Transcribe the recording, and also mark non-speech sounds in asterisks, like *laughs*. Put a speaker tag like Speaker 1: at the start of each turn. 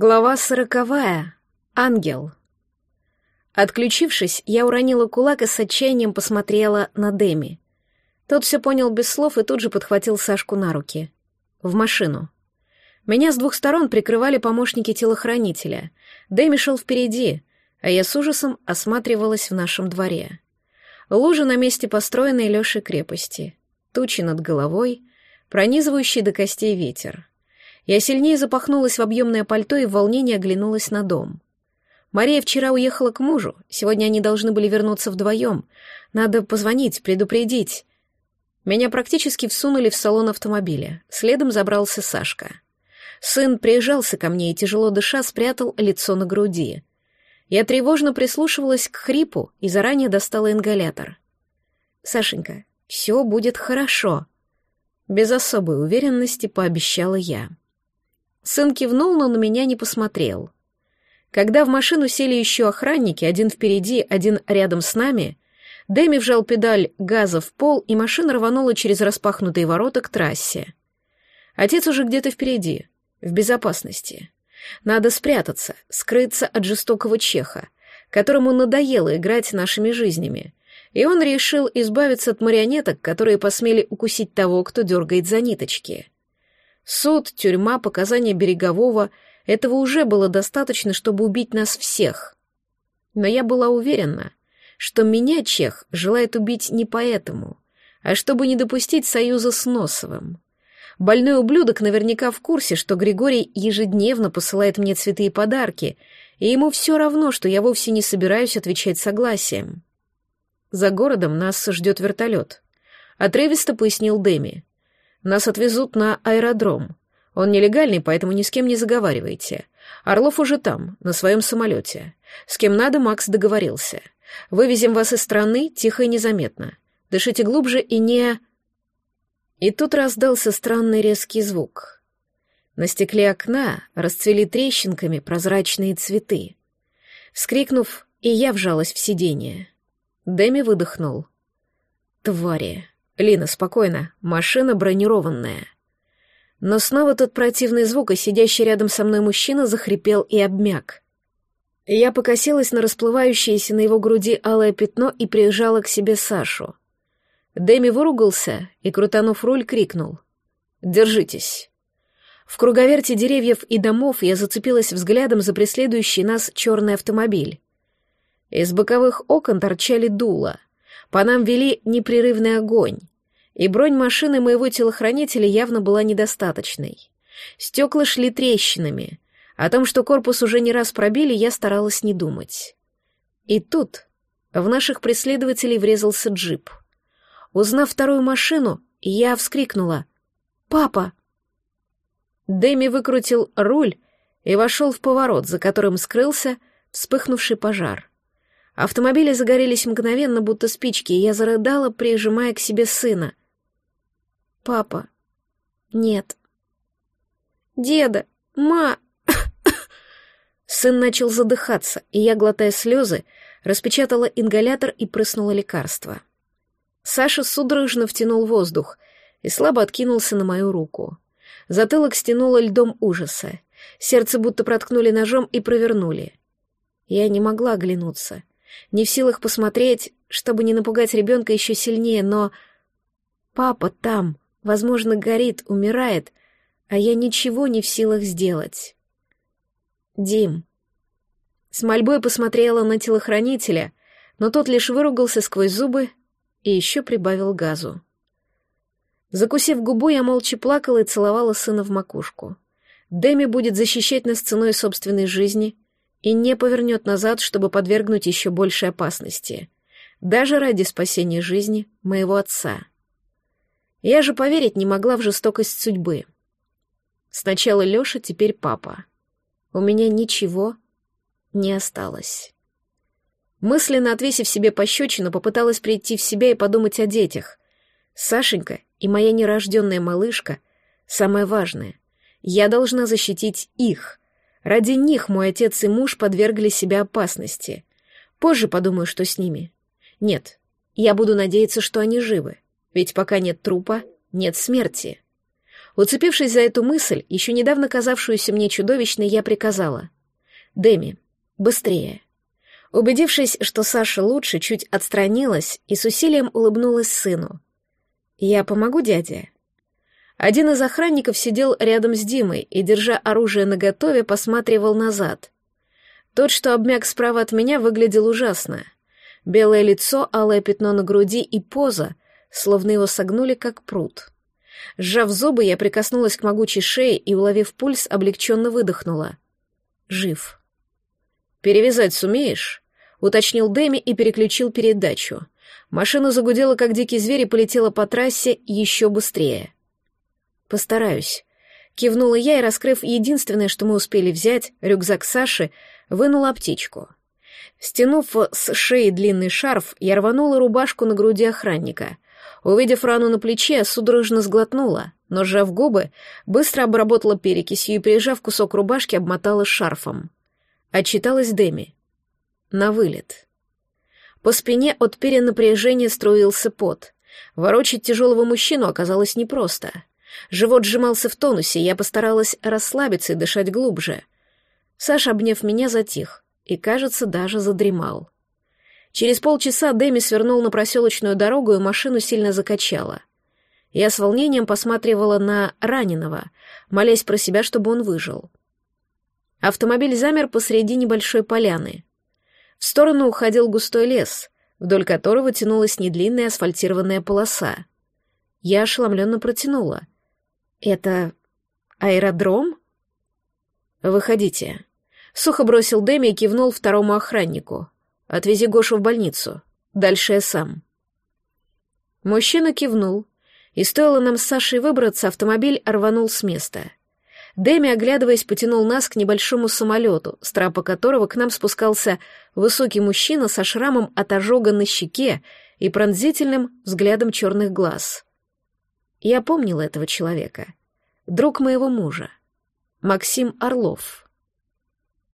Speaker 1: Глава сороковая. Ангел. Отключившись, я уронила кулак и с отчаянием посмотрела на Деми. Тот все понял без слов и тут же подхватил Сашку на руки. В машину. Меня с двух сторон прикрывали помощники телохранителя. Дэми шел впереди, а я с ужасом осматривалась в нашем дворе. Лужа на месте построенной Лешей крепости. Тучи над головой, пронизывающий до костей ветер. Я сильнее запахнулась в объемное пальто и в волнении оглянулась на дом. Мария вчера уехала к мужу, сегодня они должны были вернуться вдвоем. Надо позвонить, предупредить. Меня практически всунули в салон автомобиля. Следом забрался Сашка. Сын приезжался ко мне и, тяжело дыша, спрятал лицо на груди. Я тревожно прислушивалась к хрипу и заранее достала ингалятор. «Сашенька, все будет хорошо», — без особой уверенности пообещала я. Сын кивнул, но на меня не посмотрел. Когда в машину сели еще охранники, один впереди, один рядом с нами, Дэми вжал педаль газа в пол, и машина рванула через распахнутые ворота к трассе. Отец уже где-то впереди, в безопасности. Надо спрятаться, скрыться от жестокого чеха, которому надоело играть нашими жизнями, и он решил избавиться от марионеток, которые посмели укусить того, кто дергает за ниточки. Суд, тюрьма, показания Берегового — этого уже было достаточно, чтобы убить нас всех. Но я была уверена, что меня Чех желает убить не поэтому, а чтобы не допустить союза с Носовым. Больной ублюдок наверняка в курсе, что Григорий ежедневно посылает мне цветы и подарки, и ему все равно, что я вовсе не собираюсь отвечать согласием. За городом нас ждет вертолет. Отрывисто пояснил Дэми. Нас отвезут на аэродром. Он нелегальный, поэтому ни с кем не заговаривайте. Орлов уже там, на своем самолете. С кем надо, Макс договорился. Вывезем вас из страны тихо и незаметно. Дышите глубже и не...» И тут раздался странный резкий звук. На стекле окна расцвели трещинками прозрачные цветы. Вскрикнув, и я вжалась в сиденье. Дэми выдохнул. «Твари!» «Лина, спокойно, машина бронированная». Но снова тот противный звук, и сидящий рядом со мной мужчина захрипел и обмяк. Я покосилась на расплывающееся на его груди алое пятно и приезжала к себе Сашу. Дэми выругался и, крутанув руль, крикнул. «Держитесь». В круговерте деревьев и домов я зацепилась взглядом за преследующий нас черный автомобиль. Из боковых окон торчали дула — по нам вели непрерывный огонь, и бронь машины моего телохранителя явно была недостаточной. Стекла шли трещинами. О том, что корпус уже не раз пробили, я старалась не думать. И тут в наших преследователей врезался джип. Узнав вторую машину, я вскрикнула «Папа!». Дэми выкрутил руль и вошел в поворот, за которым скрылся вспыхнувший пожар. Автомобили загорелись мгновенно, будто спички, и я зарыдала, прижимая к себе сына. «Папа, нет». «Деда, ма...» *laughs* Сын начал задыхаться, и я, глотая слезы, распечатала ингалятор и прыснула лекарство. Саша судорожно втянул воздух и слабо откинулся на мою руку. Затылок стянуло льдом ужаса. Сердце будто проткнули ножом и провернули. Я не могла оглянуться не в силах посмотреть, чтобы не напугать ребенка еще сильнее, но... Папа там, возможно, горит, умирает, а я ничего не в силах сделать. Дим. С мольбой посмотрела на телохранителя, но тот лишь выругался сквозь зубы и еще прибавил газу. Закусив губу, я молча плакала и целовала сына в макушку. Дэми будет защищать нас ценой собственной жизни — и не повернет назад, чтобы подвергнуть еще большей опасности, даже ради спасения жизни моего отца. Я же поверить не могла в жестокость судьбы. Сначала Леша, теперь папа. У меня ничего не осталось. Мысленно отвесив себе пощечину, попыталась прийти в себя и подумать о детях. Сашенька и моя нерожденная малышка — самое важное. Я должна защитить их — Ради них мой отец и муж подвергли себя опасности. Позже подумаю, что с ними. Нет, я буду надеяться, что они живы. Ведь пока нет трупа, нет смерти. Уцепившись за эту мысль, еще недавно казавшуюся мне чудовищной, я приказала. «Дэми, быстрее!» Убедившись, что Саша лучше, чуть отстранилась и с усилием улыбнулась сыну. «Я помогу дяде?» Один из охранников сидел рядом с Димой и, держа оружие наготове, посматривал назад. Тот, что обмяк справа от меня, выглядел ужасно. Белое лицо, алое пятно на груди и поза, словно его согнули, как пруд. Сжав зубы, я прикоснулась к могучей шее и, уловив пульс, облегченно выдохнула. Жив. «Перевязать сумеешь?» — уточнил Дэми и переключил передачу. Машина загудела, как дикий зверь, и полетела по трассе еще быстрее. «Постараюсь», — кивнула я и, раскрыв единственное, что мы успели взять, рюкзак Саши, вынула аптечку. Стянув с шеи длинный шарф, я рванула рубашку на груди охранника. Увидев рану на плече, судорожно сглотнула, но, сжав губы, быстро обработала перекисью и, прижав кусок рубашки, обмотала шарфом. Отчиталась Деми. На вылет. По спине от перенапряжения струился пот. Ворочать тяжелого мужчину оказалось непросто. Живот сжимался в тонусе, я постаралась расслабиться и дышать глубже. Саша, обняв меня, затих и, кажется, даже задремал. Через полчаса Дэми свернул на проселочную дорогу, и машину сильно закачало. Я с волнением посматривала на раненого, молясь про себя, чтобы он выжил. Автомобиль замер посреди небольшой поляны. В сторону уходил густой лес, вдоль которого тянулась недлинная асфальтированная полоса. Я ошеломленно протянула. «Это аэродром?» «Выходите». Сухо бросил Дэми и кивнул второму охраннику. «Отвези Гошу в больницу. Дальше я сам». Мужчина кивнул, и стоило нам с Сашей выбраться, автомобиль рванул с места. Дэми, оглядываясь, потянул нас к небольшому самолету, с трапа которого к нам спускался высокий мужчина со шрамом от ожога на щеке и пронзительным взглядом черных глаз. Я помнила этого человека. Друг моего мужа. Максим Орлов.